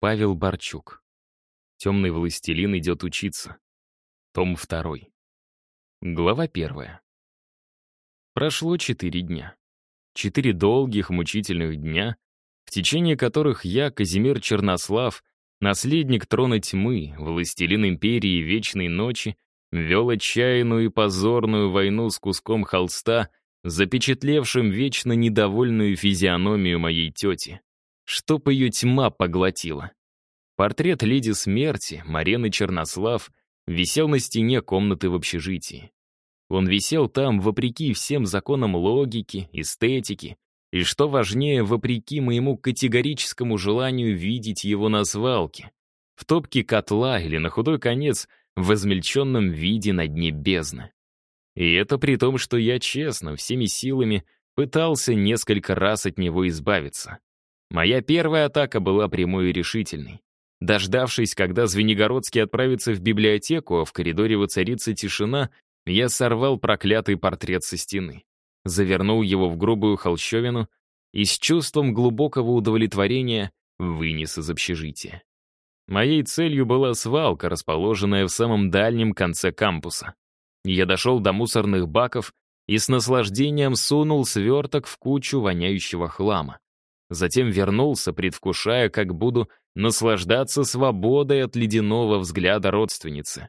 Павел Барчук. Темный властелин идет учиться. Том 2. Глава 1. Прошло четыре дня. Четыре долгих, мучительных дня, в течение которых я, Казимир Чернослав, наследник трона тьмы, властелин империи Вечной Ночи, вел отчаянную и позорную войну с куском холста, запечатлевшим вечно недовольную физиономию моей тети. Чтоб ее тьма поглотила. Портрет леди смерти, Марены Чернослав, висел на стене комнаты в общежитии. Он висел там вопреки всем законам логики, эстетики, и, что важнее, вопреки моему категорическому желанию видеть его на свалке, в топке котла или, на худой конец, в измельченном виде на дне бездны. И это при том, что я честно, всеми силами пытался несколько раз от него избавиться. Моя первая атака была прямой и решительной. Дождавшись, когда Звенигородский отправится в библиотеку, а в коридоре воцарится тишина, я сорвал проклятый портрет со стены, завернул его в грубую холщовину и с чувством глубокого удовлетворения вынес из общежития. Моей целью была свалка, расположенная в самом дальнем конце кампуса. Я дошел до мусорных баков и с наслаждением сунул сверток в кучу воняющего хлама. Затем вернулся, предвкушая, как буду наслаждаться свободой от ледяного взгляда родственницы.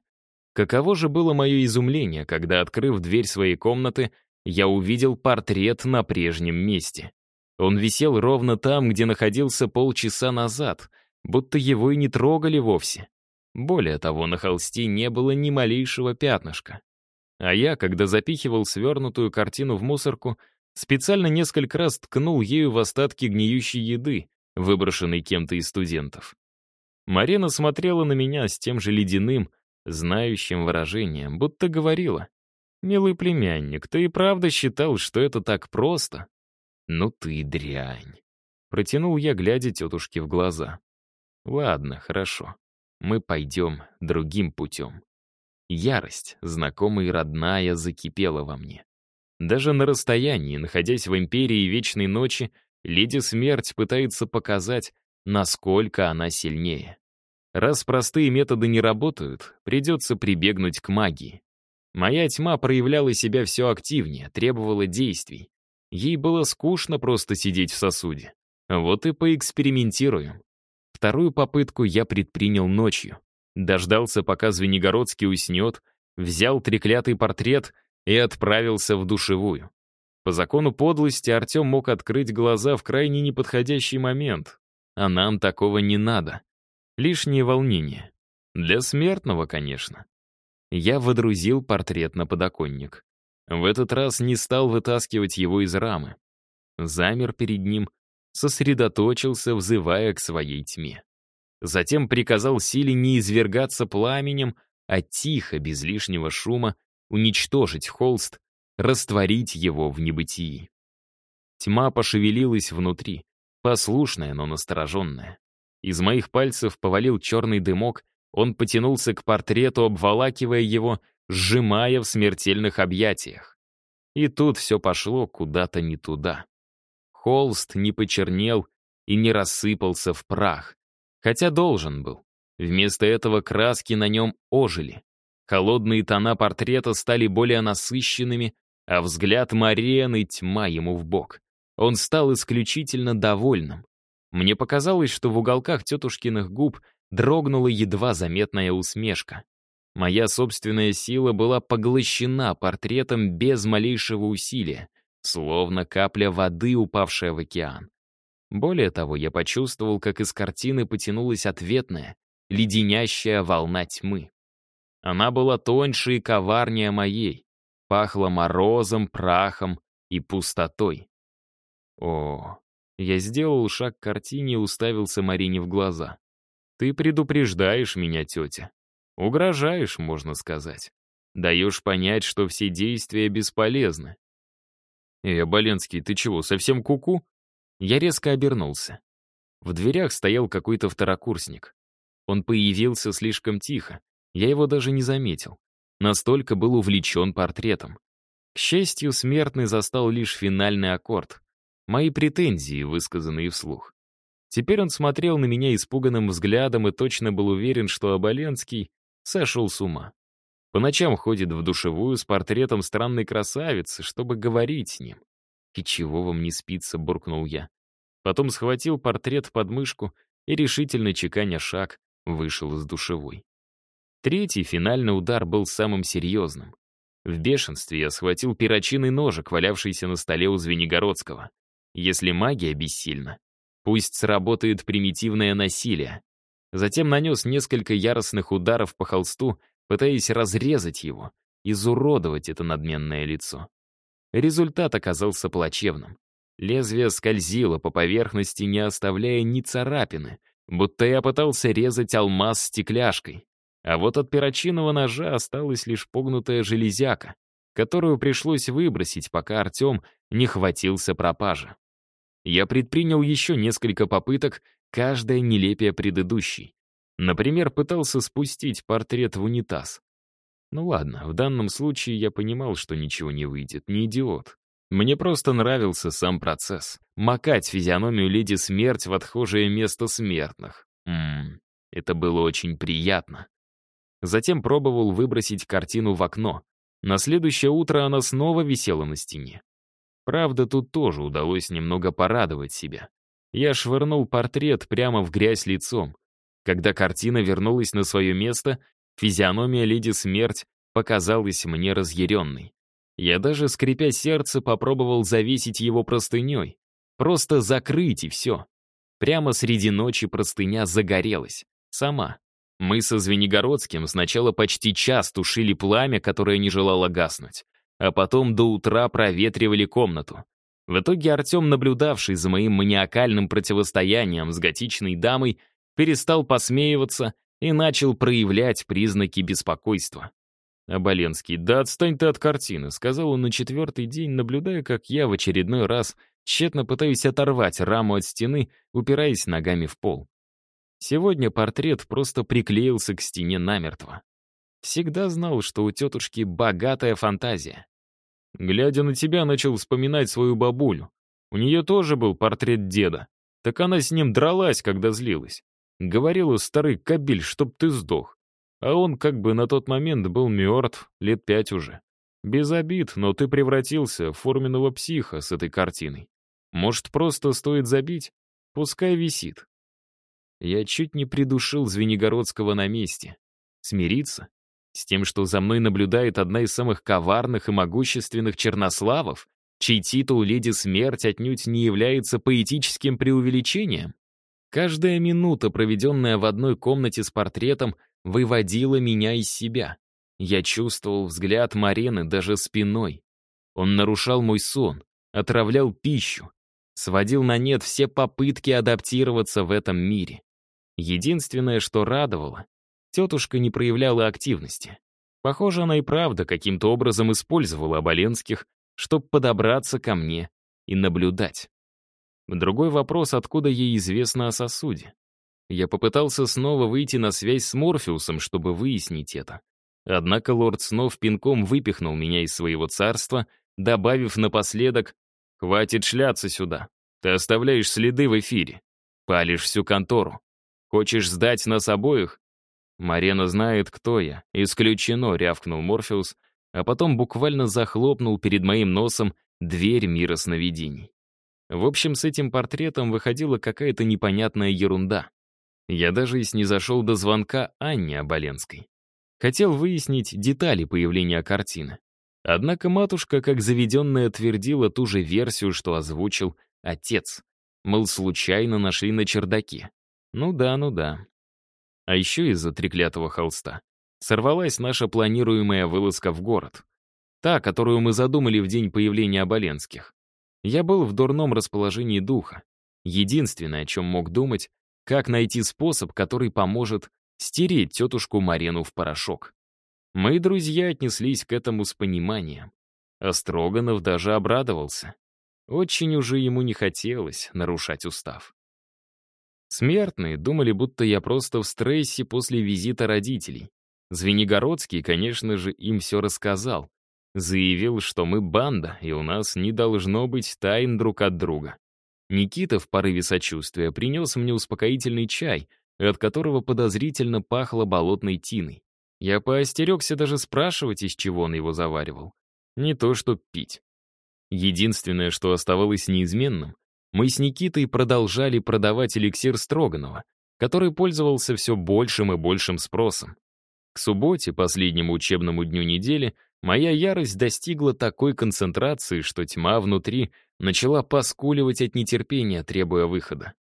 Каково же было мое изумление, когда, открыв дверь своей комнаты, я увидел портрет на прежнем месте. Он висел ровно там, где находился полчаса назад, будто его и не трогали вовсе. Более того, на холсте не было ни малейшего пятнышка. А я, когда запихивал свернутую картину в мусорку, специально несколько раз ткнул ею в остатки гниющей еды, выброшенной кем-то из студентов. Марина смотрела на меня с тем же ледяным, знающим выражением, будто говорила, «Милый племянник, ты и правда считал, что это так просто?» «Ну ты дрянь!» Протянул я, глядя тетушке в глаза. «Ладно, хорошо. Мы пойдем другим путем». Ярость, знакомая и родная, закипела во мне. Даже на расстоянии, находясь в Империи Вечной Ночи, Леди Смерть пытается показать, насколько она сильнее. Раз простые методы не работают, придется прибегнуть к магии. Моя тьма проявляла себя все активнее, требовала действий. Ей было скучно просто сидеть в сосуде. Вот и поэкспериментируем. Вторую попытку я предпринял ночью. Дождался, пока Звенигородский уснет, взял треклятый портрет и отправился в душевую. По закону подлости Артем мог открыть глаза в крайне неподходящий момент. А нам такого не надо. Лишнее волнение. Для смертного, конечно. Я водрузил портрет на подоконник. В этот раз не стал вытаскивать его из рамы. Замер перед ним, сосредоточился, взывая к своей тьме. Затем приказал силе не извергаться пламенем, а тихо, без лишнего шума, уничтожить холст, растворить его в небытии. Тьма пошевелилась внутри, послушная, но настороженная. Из моих пальцев повалил черный дымок, он потянулся к портрету, обволакивая его, сжимая в смертельных объятиях. И тут все пошло куда-то не туда. Холст не почернел и не рассыпался в прах, хотя должен был. Вместо этого краски на нем ожили. Холодные тона портрета стали более насыщенными, а взгляд Марены тьма ему в бок. Он стал исключительно довольным. Мне показалось, что в уголках тетушкиных губ дрогнула едва заметная усмешка. Моя собственная сила была поглощена портретом без малейшего усилия, словно капля воды, упавшая в океан. Более того, я почувствовал, как из картины потянулась ответная, леденящая волна тьмы. Она была тоньше и коварнее моей, пахла морозом, прахом и пустотой. О, я сделал шаг к картине и уставился Марине в глаза. «Ты предупреждаешь меня, тетя. Угрожаешь, можно сказать. Даешь понять, что все действия бесполезны». «Э, Боленский, ты чего, совсем куку?» -ку Я резко обернулся. В дверях стоял какой-то второкурсник. Он появился слишком тихо, я его даже не заметил. Настолько был увлечен портретом. К счастью, смертный застал лишь финальный аккорд. Мои претензии, высказанные вслух. Теперь он смотрел на меня испуганным взглядом и точно был уверен, что Оболенский сошел с ума. По ночам ходит в душевую с портретом странной красавицы, чтобы говорить с ним. «И чего вам не спится?» — буркнул я. Потом схватил портрет под мышку и, решительно чеканя шаг, вышел из душевой. Третий, финальный удар был самым серьезным. В бешенстве я схватил перочинный ножик, валявшийся на столе у Звенигородского. Если магия бессильна, пусть сработает примитивное насилие. Затем нанес несколько яростных ударов по холсту, пытаясь разрезать его, изуродовать это надменное лицо. Результат оказался плачевным. Лезвие скользило по поверхности, не оставляя ни царапины, будто я пытался резать алмаз стекляшкой. А вот от перочинного ножа осталась лишь погнутая железяка, которую пришлось выбросить, пока Артем не хватился пропажи. Я предпринял еще несколько попыток, каждая нелепее предыдущей. Например, пытался спустить портрет в унитаз. Ну ладно, в данном случае я понимал, что ничего не выйдет, не идиот. Мне просто нравился сам процесс. Макать физиономию леди смерть в отхожее место смертных. Ммм, это было очень приятно. Затем пробовал выбросить картину в окно. На следующее утро она снова висела на стене. Правда, тут тоже удалось немного порадовать себя. Я швырнул портрет прямо в грязь лицом. Когда картина вернулась на свое место, физиономия леди смерть показалась мне разъяренной. Я даже, скрипя сердце, попробовал завесить его простыней. Просто закрыть и все. Прямо среди ночи простыня загорелась. Сама. Мы со Звенигородским сначала почти час тушили пламя, которое не желало гаснуть, а потом до утра проветривали комнату. В итоге Артем, наблюдавший за моим маниакальным противостоянием с готичной дамой, перестал посмеиваться и начал проявлять признаки беспокойства. Оболенский, да отстань ты от картины, сказал он на четвертый день, наблюдая, как я в очередной раз тщетно пытаюсь оторвать раму от стены, упираясь ногами в пол. Сегодня портрет просто приклеился к стене намертво. Всегда знал, что у тетушки богатая фантазия. Глядя на тебя, начал вспоминать свою бабулю. У нее тоже был портрет деда. Так она с ним дралась, когда злилась. Говорила старый кабель, чтоб ты сдох. А он как бы на тот момент был мертв, лет пять уже. Без обид, но ты превратился в форменного психа с этой картиной. Может, просто стоит забить? Пускай висит. Я чуть не придушил Звенигородского на месте. Смириться? С тем, что за мной наблюдает одна из самых коварных и могущественных чернославов, чей титул «Леди Смерть» отнюдь не является поэтическим преувеличением? Каждая минута, проведенная в одной комнате с портретом, выводила меня из себя. Я чувствовал взгляд Марены даже спиной. Он нарушал мой сон, отравлял пищу, сводил на нет все попытки адаптироваться в этом мире. Единственное, что радовало, тетушка не проявляла активности. Похоже, она и правда каким-то образом использовала Оболенских, чтобы подобраться ко мне и наблюдать. Другой вопрос, откуда ей известно о сосуде. Я попытался снова выйти на связь с Морфеусом, чтобы выяснить это. Однако лорд снов пинком выпихнул меня из своего царства, добавив напоследок «Хватит шляться сюда. Ты оставляешь следы в эфире. Палишь всю контору. Хочешь сдать нас обоих?» «Марена знает, кто я. Исключено», — рявкнул Морфеус, а потом буквально захлопнул перед моим носом дверь мира сновидений. В общем, с этим портретом выходила какая-то непонятная ерунда. Я даже и снизошел до звонка Анне Оболенской. Хотел выяснить детали появления картины. Однако матушка, как заведенная, твердила ту же версию, что озвучил отец. Мол, случайно нашли на чердаке. Ну да, ну да. А еще из-за треклятого холста сорвалась наша планируемая вылазка в город. Та, которую мы задумали в день появления Оболенских. Я был в дурном расположении духа. Единственное, о чем мог думать, как найти способ, который поможет стереть тетушку Марену в порошок. Мои друзья отнеслись к этому с пониманием. А Строганов даже обрадовался. Очень уже ему не хотелось нарушать устав. Смертные думали, будто я просто в стрессе после визита родителей. Звенигородский, конечно же, им все рассказал. Заявил, что мы банда, и у нас не должно быть тайн друг от друга. Никита в порыве сочувствия принес мне успокоительный чай, от которого подозрительно пахло болотной тиной. Я поостерегся даже спрашивать, из чего он его заваривал. Не то что пить. Единственное, что оставалось неизменным, мы с Никитой продолжали продавать эликсир Строганова, который пользовался все большим и большим спросом. К субботе, последнему учебному дню недели, моя ярость достигла такой концентрации, что тьма внутри начала поскуливать от нетерпения, требуя выхода.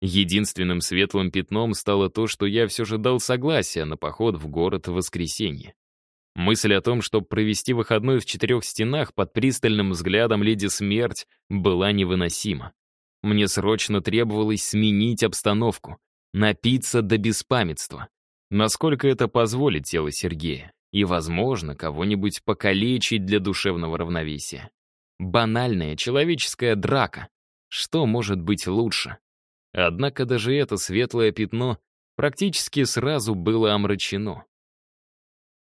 Единственным светлым пятном стало то, что я все же дал согласие на поход в город в воскресенье. Мысль о том, чтобы провести выходной в четырех стенах под пристальным взглядом леди Смерть, была невыносима. Мне срочно требовалось сменить обстановку, напиться до беспамятства. Насколько это позволит тело Сергея. И, возможно, кого-нибудь покалечить для душевного равновесия. Банальная человеческая драка. Что может быть лучше? Однако даже это светлое пятно практически сразу было омрачено.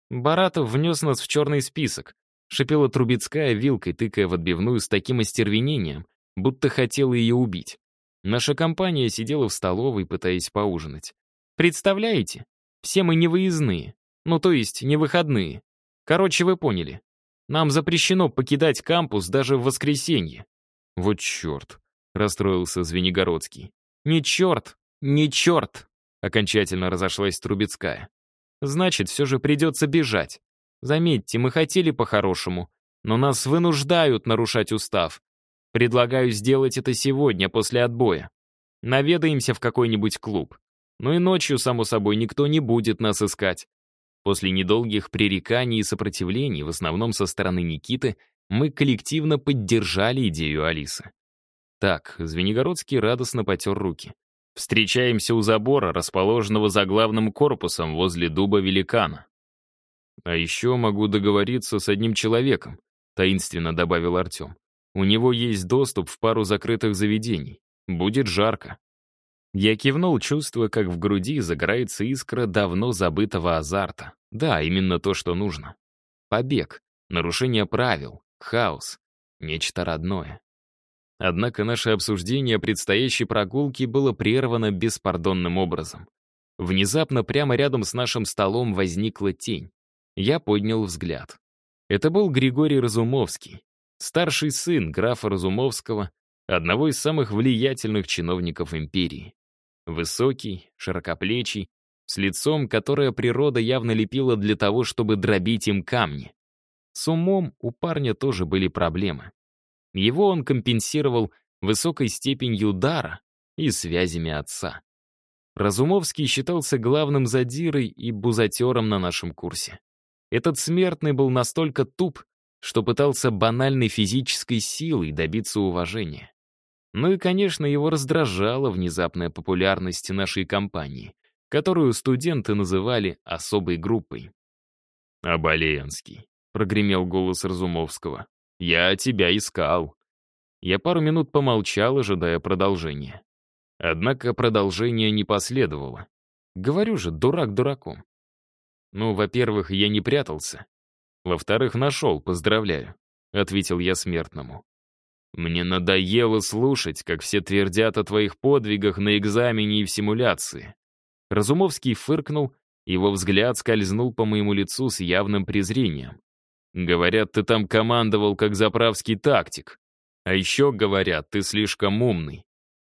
«Баратов внес нас в черный список», — шипела Трубецкая вилкой, тыкая в отбивную с таким остервенением, будто хотела ее убить. Наша компания сидела в столовой, пытаясь поужинать. «Представляете? Все мы не выездные. Ну, то есть, не выходные. Короче, вы поняли. Нам запрещено покидать кампус даже в воскресенье». «Вот черт», — расстроился Звенигородский. «Не черт, не черт!» — окончательно разошлась Трубецкая. «Значит, все же придется бежать. Заметьте, мы хотели по-хорошему, но нас вынуждают нарушать устав. Предлагаю сделать это сегодня, после отбоя. Наведаемся в какой-нибудь клуб. Ну и ночью, само собой, никто не будет нас искать. После недолгих пререканий и сопротивлений, в основном со стороны Никиты, мы коллективно поддержали идею Алисы. Так, Звенигородский радостно потер руки. Встречаемся у забора, расположенного за главным корпусом возле дуба великана. А еще могу договориться с одним человеком, таинственно добавил Артем. У него есть доступ в пару закрытых заведений. Будет жарко. Я кивнул, чувствуя, как в груди загорается искра давно забытого азарта. Да, именно то, что нужно. Побег, нарушение правил, хаос, нечто родное. Однако наше обсуждение предстоящей прогулки было прервано беспардонным образом. Внезапно прямо рядом с нашим столом возникла тень. Я поднял взгляд. Это был Григорий Разумовский, старший сын графа Разумовского, одного из самых влиятельных чиновников империи. Высокий, широкоплечий, с лицом, которое природа явно лепила для того, чтобы дробить им камни. С умом у парня тоже были проблемы. Его он компенсировал высокой степенью дара и связями отца. Разумовский считался главным задирой и бузатером на нашем курсе. Этот смертный был настолько туп, что пытался банальной физической силой добиться уважения. Ну и, конечно, его раздражала внезапная популярность нашей компании, которую студенты называли особой группой. «Оболенский», — прогремел голос Разумовского, — «я тебя искал». Я пару минут помолчал, ожидая продолжения. Однако продолжения не последовало. Говорю же, дурак дураком. Ну, во-первых, я не прятался. Во-вторых, нашел, поздравляю», — ответил я смертному. «Мне надоело слушать, как все твердят о твоих подвигах на экзамене и в симуляции». Разумовский фыркнул, его взгляд скользнул по моему лицу с явным презрением. «Говорят, ты там командовал как заправский тактик. А еще говорят, ты слишком умный.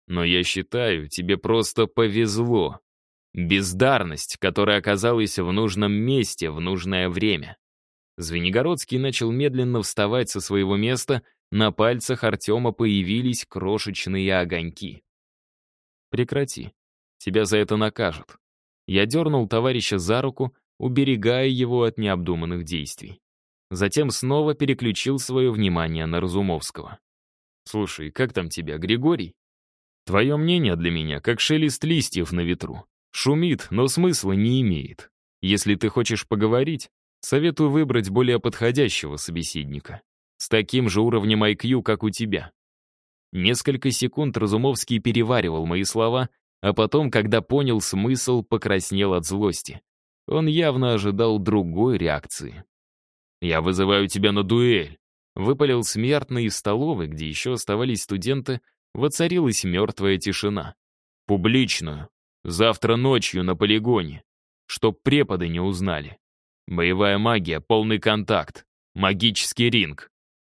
Но я считаю, тебе просто повезло. Бездарность, которая оказалась в нужном месте в нужное время. Звенигородский начал медленно вставать со своего места, на пальцах Артема появились крошечные огоньки. «Прекрати. Тебя за это накажут». Я дернул товарища за руку, уберегая его от необдуманных действий. Затем снова переключил свое внимание на Разумовского. «Слушай, как там тебя, Григорий?» «Твое мнение для меня, как шелест листьев на ветру. Шумит, но смысла не имеет. Если ты хочешь поговорить, Советую выбрать более подходящего собеседника. С таким же уровнем IQ, как у тебя. Несколько секунд Разумовский переваривал мои слова, а потом, когда понял смысл, покраснел от злости. Он явно ожидал другой реакции. «Я вызываю тебя на дуэль», — выпалил смертный из столовой, где еще оставались студенты, воцарилась мертвая тишина. Публичную. Завтра ночью на полигоне. Чтоб преподы не узнали. Боевая магия, полный контакт. Магический ринг.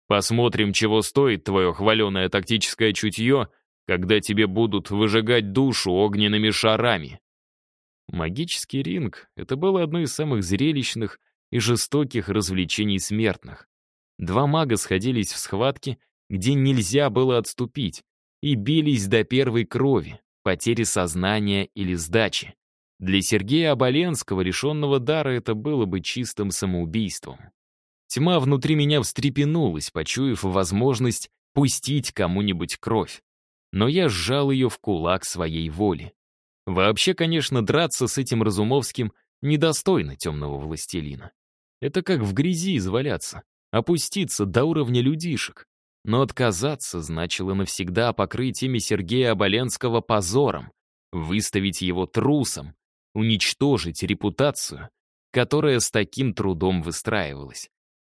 Посмотрим, чего стоит твое хваленое тактическое чутье, когда тебе будут выжигать душу огненными шарами. Магический ринг — это было одно из самых зрелищных и жестоких развлечений смертных. Два мага сходились в схватке, где нельзя было отступить, и бились до первой крови, потери сознания или сдачи. Для Сергея Оболенского, лишенного дара, это было бы чистым самоубийством. Тьма внутри меня встрепенулась, почуяв возможность пустить кому-нибудь кровь. Но я сжал ее в кулак своей воли. Вообще, конечно, драться с этим Разумовским недостойно темного властелина. Это как в грязи изваляться, опуститься до уровня людишек. Но отказаться значило навсегда покрыть имя Сергея Оболенского позором, выставить его трусом, уничтожить репутацию, которая с таким трудом выстраивалась.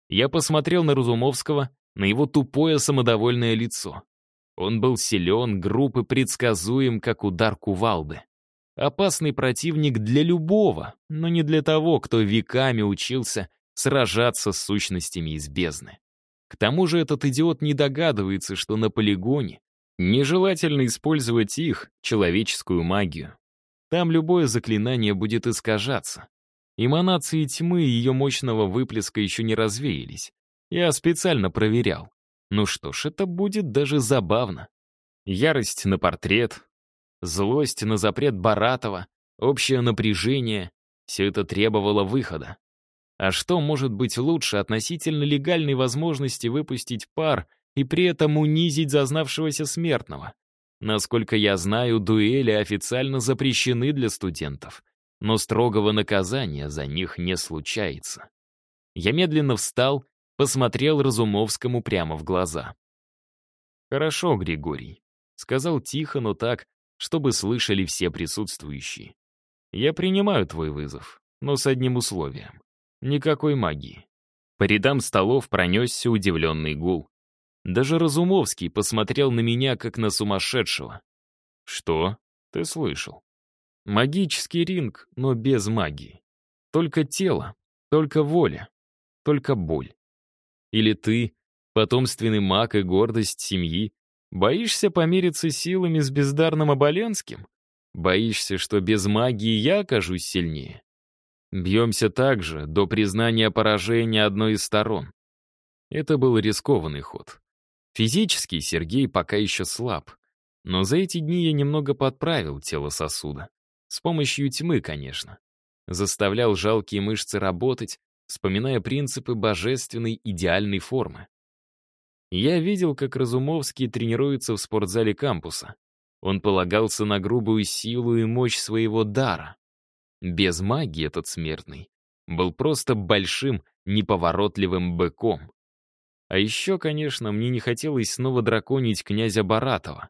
Я посмотрел на Разумовского, на его тупое самодовольное лицо. Он был силен, груб и предсказуем, как удар кувалды. Опасный противник для любого, но не для того, кто веками учился сражаться с сущностями из бездны. К тому же этот идиот не догадывается, что на полигоне нежелательно использовать их, человеческую магию. Там любое заклинание будет искажаться. Эманации тьмы и ее мощного выплеска еще не развеялись. Я специально проверял. Ну что ж, это будет даже забавно. Ярость на портрет, Злость на запрет Баратова, общее напряжение — все это требовало выхода. А что может быть лучше относительно легальной возможности выпустить пар и при этом унизить зазнавшегося смертного? Насколько я знаю, дуэли официально запрещены для студентов, но строгого наказания за них не случается. Я медленно встал, посмотрел Разумовскому прямо в глаза. «Хорошо, Григорий», — сказал тихо, но так, чтобы слышали все присутствующие. «Я принимаю твой вызов, но с одним условием. Никакой магии». По рядам столов пронесся удивленный гул. Даже Разумовский посмотрел на меня, как на сумасшедшего. «Что? Ты слышал?» «Магический ринг, но без магии. Только тело, только воля, только боль. Или ты, потомственный маг и гордость семьи, Боишься помериться силами с бездарным Оболенским? Боишься, что без магии я окажусь сильнее? Бьемся также до признания поражения одной из сторон. Это был рискованный ход. Физически Сергей пока еще слаб. Но за эти дни я немного подправил тело сосуда. С помощью тьмы, конечно. Заставлял жалкие мышцы работать, вспоминая принципы божественной идеальной формы. Я видел, как Разумовский тренируется в спортзале кампуса. Он полагался на грубую силу и мощь своего дара. Без магии этот смертный был просто большим, неповоротливым быком. А еще, конечно, мне не хотелось снова драконить князя Баратова.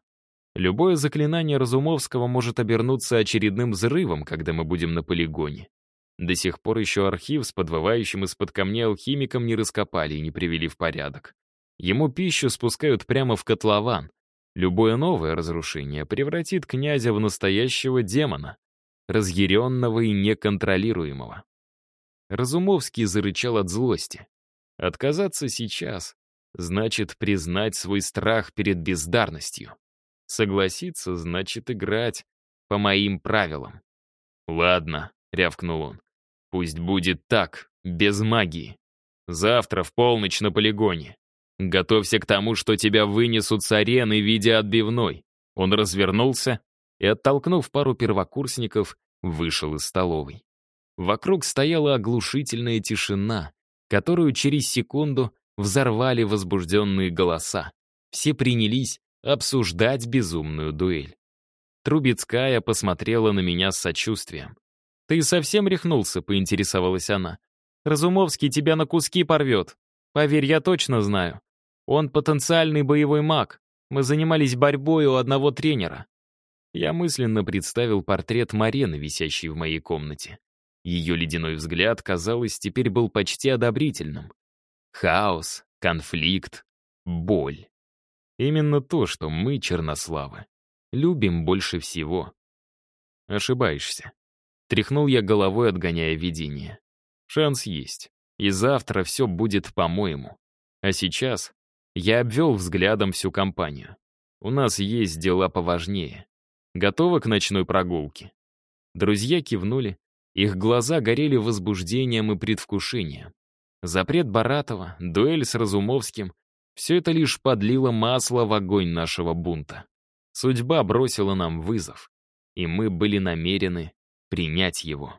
Любое заклинание Разумовского может обернуться очередным взрывом, когда мы будем на полигоне. До сих пор еще архив с подвывающим из-под камней алхимиком не раскопали и не привели в порядок. Ему пищу спускают прямо в котлован. Любое новое разрушение превратит князя в настоящего демона, разъяренного и неконтролируемого. Разумовский зарычал от злости. Отказаться сейчас значит признать свой страх перед бездарностью. Согласиться значит играть по моим правилам. «Ладно», — рявкнул он, — «пусть будет так, без магии. Завтра в полночь на полигоне. Готовься к тому, что тебя вынесут с арены в виде отбивной. Он развернулся и, оттолкнув пару первокурсников, вышел из столовой. Вокруг стояла оглушительная тишина, которую через секунду взорвали возбужденные голоса. Все принялись обсуждать безумную дуэль. Трубецкая посмотрела на меня с сочувствием. «Ты совсем рехнулся?» — поинтересовалась она. «Разумовский тебя на куски порвет. Поверь, я точно знаю. Он потенциальный боевой маг. Мы занимались борьбой у одного тренера. Я мысленно представил портрет Марены, висящий в моей комнате. Ее ледяной взгляд, казалось, теперь был почти одобрительным. Хаос, конфликт, боль. Именно то, что мы, чернославы, любим больше всего. Ошибаешься. Тряхнул я головой, отгоняя видение. Шанс есть. И завтра все будет по-моему. А сейчас я обвел взглядом всю компанию. У нас есть дела поважнее. Готовы к ночной прогулке? Друзья кивнули. Их глаза горели возбуждением и предвкушением. Запрет Баратова, дуэль с Разумовским — все это лишь подлило масло в огонь нашего бунта. Судьба бросила нам вызов, и мы были намерены принять его.